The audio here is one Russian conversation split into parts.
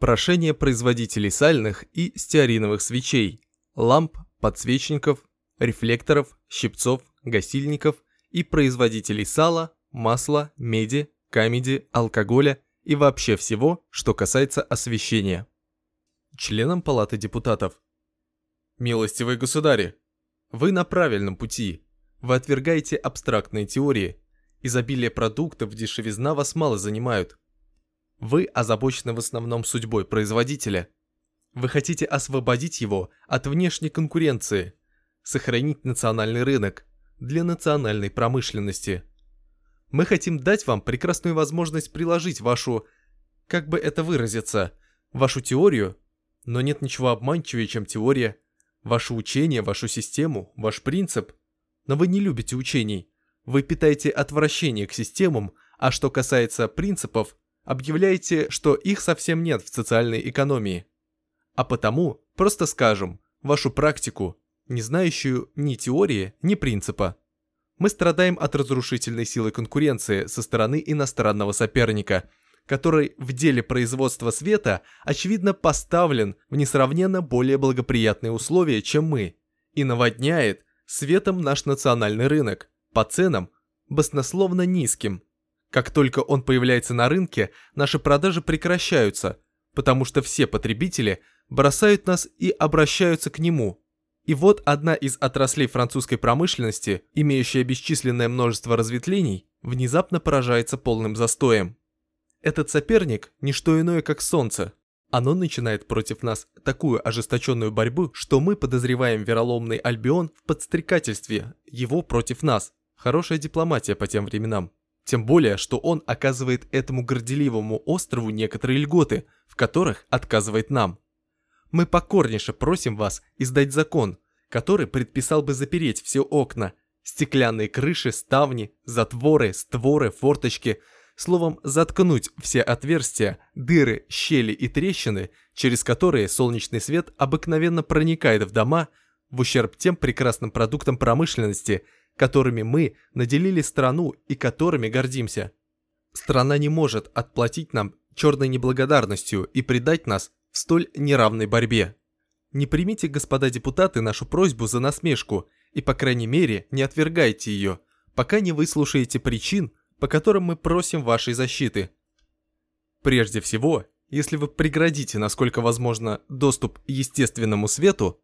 Прошение производителей сальных и стеариновых свечей, ламп, подсвечников, рефлекторов, щипцов, гасильников и производителей сала, масла, меди, камеди, алкоголя и вообще всего, что касается освещения. Членам Палаты депутатов. Милостивые государи, вы на правильном пути. Вы отвергаете абстрактные теории. Изобилие продуктов, дешевизна вас мало занимают. Вы озабочены в основном судьбой производителя. Вы хотите освободить его от внешней конкуренции, сохранить национальный рынок для национальной промышленности. Мы хотим дать вам прекрасную возможность приложить вашу, как бы это выразиться, вашу теорию, но нет ничего обманчивее, чем теория, ваше учение, вашу систему, ваш принцип. Но вы не любите учений. Вы питаете отвращение к системам, а что касается принципов, объявляете, что их совсем нет в социальной экономии. А потому просто скажем, вашу практику, не знающую ни теории, ни принципа. Мы страдаем от разрушительной силы конкуренции со стороны иностранного соперника, который в деле производства света очевидно поставлен в несравненно более благоприятные условия, чем мы, и наводняет светом наш национальный рынок по ценам баснословно низким – как только он появляется на рынке, наши продажи прекращаются, потому что все потребители бросают нас и обращаются к нему. И вот одна из отраслей французской промышленности, имеющая бесчисленное множество разветвлений, внезапно поражается полным застоем. Этот соперник – не что иное, как солнце. Оно начинает против нас такую ожесточенную борьбу, что мы подозреваем вероломный Альбион в подстрекательстве его против нас. Хорошая дипломатия по тем временам. Тем более, что он оказывает этому горделивому острову некоторые льготы, в которых отказывает нам. Мы покорнейше просим вас издать закон, который предписал бы запереть все окна, стеклянные крыши, ставни, затворы, створы, форточки, словом, заткнуть все отверстия, дыры, щели и трещины, через которые солнечный свет обыкновенно проникает в дома, в ущерб тем прекрасным продуктам промышленности – которыми мы наделили страну и которыми гордимся. Страна не может отплатить нам черной неблагодарностью и предать нас в столь неравной борьбе. Не примите, господа депутаты, нашу просьбу за насмешку и, по крайней мере, не отвергайте ее, пока не выслушаете причин, по которым мы просим вашей защиты. Прежде всего, если вы преградите, насколько возможно, доступ естественному свету,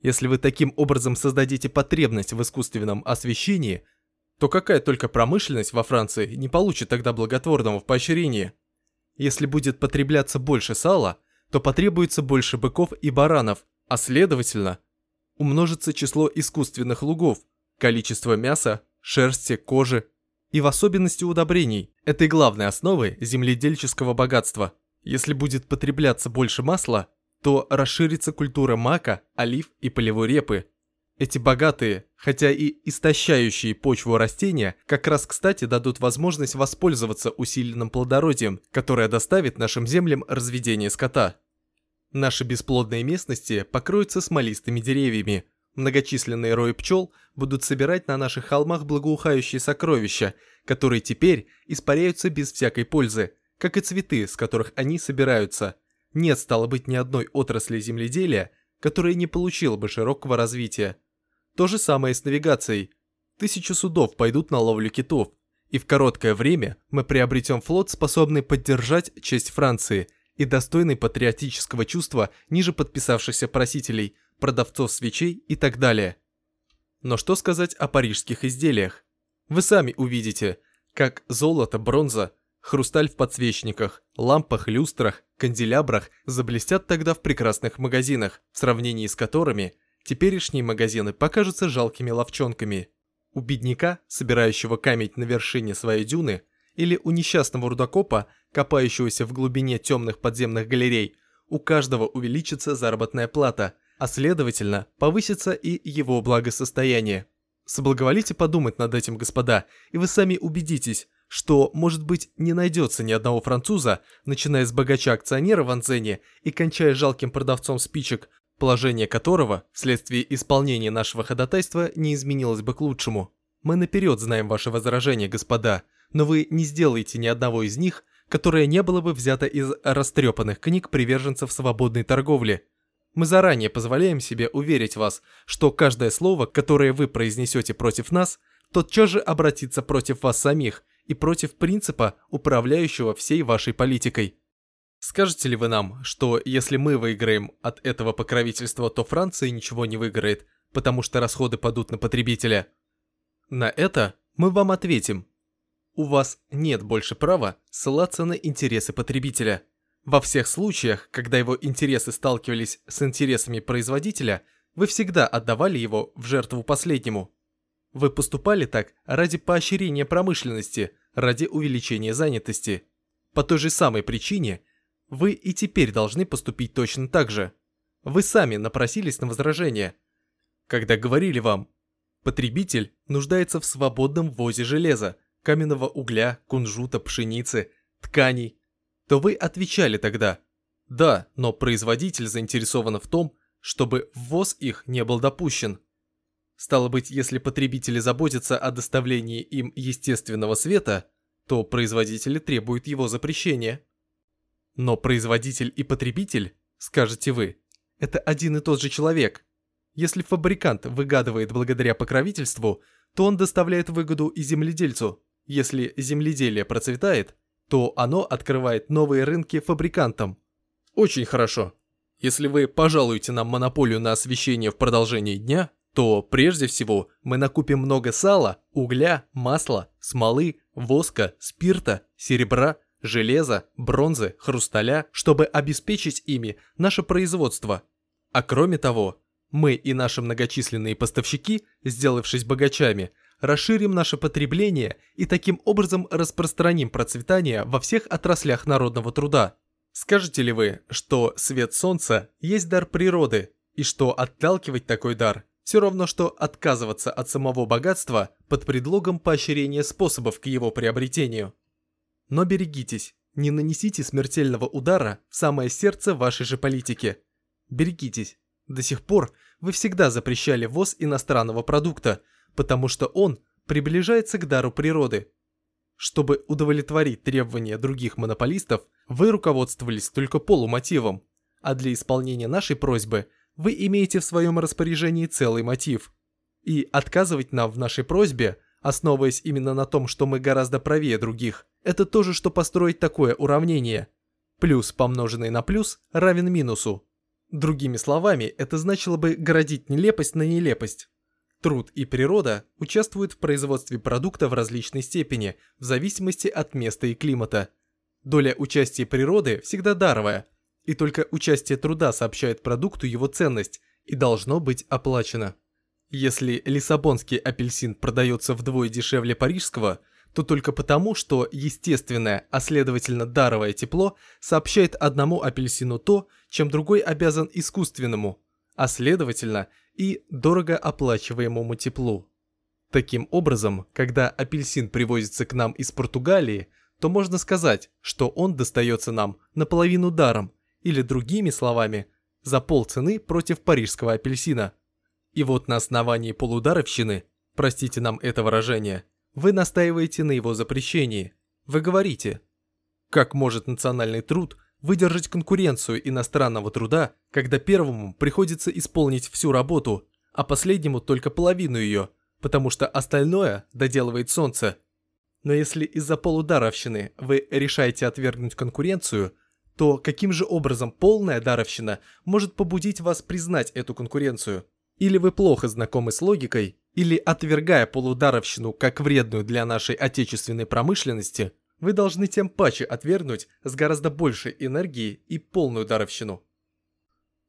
если вы таким образом создадите потребность в искусственном освещении, то какая только промышленность во Франции не получит тогда благотворного поощрения? Если будет потребляться больше сала, то потребуется больше быков и баранов, а следовательно, умножится число искусственных лугов, количество мяса, шерсти, кожи и в особенности удобрений, этой главной основы земледельческого богатства. Если будет потребляться больше масла, то расширится культура мака, олив и полевой репы. Эти богатые, хотя и истощающие почву растения, как раз кстати дадут возможность воспользоваться усиленным плодородием, которое доставит нашим землям разведение скота. Наши бесплодные местности покроются смолистыми деревьями. Многочисленные рои пчел будут собирать на наших холмах благоухающие сокровища, которые теперь испаряются без всякой пользы, как и цветы, с которых они собираются – нет, стало быть, ни одной отрасли земледелия, которая не получила бы широкого развития. То же самое с навигацией. Тысячи судов пойдут на ловлю китов, и в короткое время мы приобретем флот, способный поддержать честь Франции и достойный патриотического чувства ниже подписавшихся просителей, продавцов свечей и так далее. Но что сказать о парижских изделиях? Вы сами увидите, как золото, бронза, Хрусталь в подсвечниках, лампах, люстрах, канделябрах заблестят тогда в прекрасных магазинах, в сравнении с которыми теперешние магазины покажутся жалкими ловчонками. У бедняка, собирающего камень на вершине своей дюны, или у несчастного рудокопа, копающегося в глубине темных подземных галерей, у каждого увеличится заработная плата, а следовательно повысится и его благосостояние. Соблаговолите подумать над этим, господа, и вы сами убедитесь, что, может быть, не найдется ни одного француза, начиная с богача-акционера в Анзене и кончая жалким продавцом спичек, положение которого, вследствие исполнения нашего ходатайства, не изменилось бы к лучшему. Мы наперед знаем ваши возражения, господа, но вы не сделаете ни одного из них, которое не было бы взято из растрепанных книг приверженцев свободной торговли. Мы заранее позволяем себе уверить вас, что каждое слово, которое вы произнесете против нас, тотчас же обратится против вас самих и против принципа, управляющего всей вашей политикой. Скажете ли вы нам, что если мы выиграем от этого покровительства, то Франция ничего не выиграет, потому что расходы падут на потребителя? На это мы вам ответим. У вас нет больше права ссылаться на интересы потребителя. Во всех случаях, когда его интересы сталкивались с интересами производителя, вы всегда отдавали его в жертву последнему. Вы поступали так ради поощрения промышленности, ради увеличения занятости. По той же самой причине вы и теперь должны поступить точно так же. Вы сами напросились на возражение. Когда говорили вам, потребитель нуждается в свободном ввозе железа, каменного угля, кунжута, пшеницы, тканей, то вы отвечали тогда «Да, но производитель заинтересован в том, чтобы ввоз их не был допущен». Стало быть, если потребители заботятся о доставлении им естественного света, то производители требуют его запрещения. Но производитель и потребитель, скажете вы, это один и тот же человек. Если фабрикант выгадывает благодаря покровительству, то он доставляет выгоду и земледельцу. Если земледелие процветает, то оно открывает новые рынки фабрикантам. Очень хорошо. Если вы пожалуете нам монополию на освещение в продолжении дня, то прежде всего мы накупим много сала, угля, масла, смолы, воска, спирта, серебра, железа, бронзы, хрусталя, чтобы обеспечить ими наше производство. А кроме того, мы и наши многочисленные поставщики, сделавшись богачами, расширим наше потребление и таким образом распространим процветание во всех отраслях народного труда. Скажете ли вы, что свет солнца есть дар природы, и что отталкивать такой дар все равно, что отказываться от самого богатства под предлогом поощрения способов к его приобретению? Но берегитесь, не нанесите смертельного удара в самое сердце вашей же политики. Берегитесь. До сих пор вы всегда запрещали ввоз иностранного продукта, потому что он приближается к дару природы. Чтобы удовлетворить требования других монополистов, вы руководствовались только полумотивом, а для исполнения нашей просьбы вы имеете в своем распоряжении целый мотив. И отказывать нам в нашей просьбе, основываясь именно на том, что мы гораздо правее других, это то же, что построить такое уравнение. Плюс, помноженный на плюс, равен минусу. Другими словами, это значило бы городить нелепость на нелепость. Труд и природа участвуют в производстве продукта в различной степени, в зависимости от места и климата. Доля участия природы всегда даровая, и только участие труда сообщает продукту его ценность и должно быть оплачено. Если лиссабонский апельсин продается вдвое дешевле парижского, то только потому, что естественное, а следовательно даровое тепло сообщает одному апельсину то, чем другой обязан искусственному, а следовательно и дорого оплачиваемому теплу. Таким образом, когда апельсин привозится к нам из Португалии, то можно сказать, что он достается нам наполовину даром, или другими словами, за полцены против парижского апельсина. И вот на основании полударовщины, простите нам это выражение, вы настаиваете на его запрещении. Вы говорите, как может национальный труд выдержать конкуренцию иностранного труда, когда первому приходится исполнить всю работу, а последнему только половину ее, потому что остальное доделывает солнце. Но если из-за полударовщины вы решаете отвергнуть конкуренцию, то каким же образом полная даровщина может побудить вас признать эту конкуренцию? Или вы плохо знакомы с логикой, или отвергая полударовщину как вредную для нашей отечественной промышленности, вы должны тем паче отвергнуть с гораздо большей энергией и полную даровщину.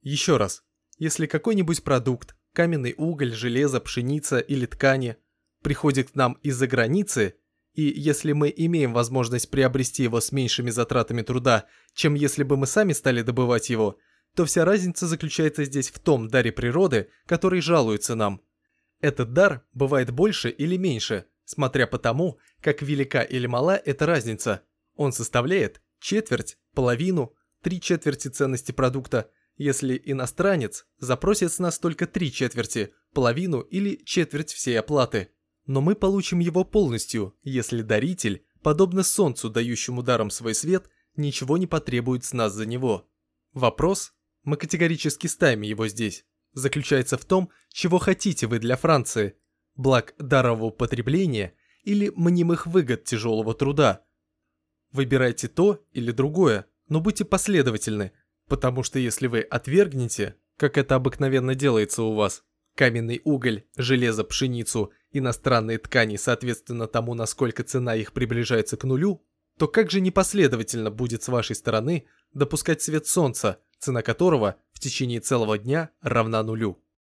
Еще раз, если какой-нибудь продукт, каменный уголь, железо, пшеница или ткани, приходит к нам из-за границы, и если мы имеем возможность приобрести его с меньшими затратами труда, чем если бы мы сами стали добывать его, то вся разница заключается здесь в том даре природы, который жалуется нам. Этот дар бывает больше или меньше, смотря по тому, как велика или мала эта разница. Он составляет четверть, половину, три четверти ценности продукта, если иностранец запросит с нас только три четверти, половину или четверть всей оплаты. Но мы получим его полностью, если даритель подобно солнцу, дающему даром свой свет, ничего не потребует с нас за него. Вопрос, мы категорически ставим его здесь, заключается в том, чего хотите вы для Франции, благ дарового потребления или мнимых выгод тяжелого труда. Выбирайте то или другое, но будьте последовательны, потому что если вы отвергнете, как это обыкновенно делается у вас, каменный уголь, железо, пшеницу, иностранные ткани соответственно тому, насколько цена их приближается к нулю, то как же непоследовательно будет с вашей стороны допускать свет солнца, цена которого в течение целого дня равна нулю?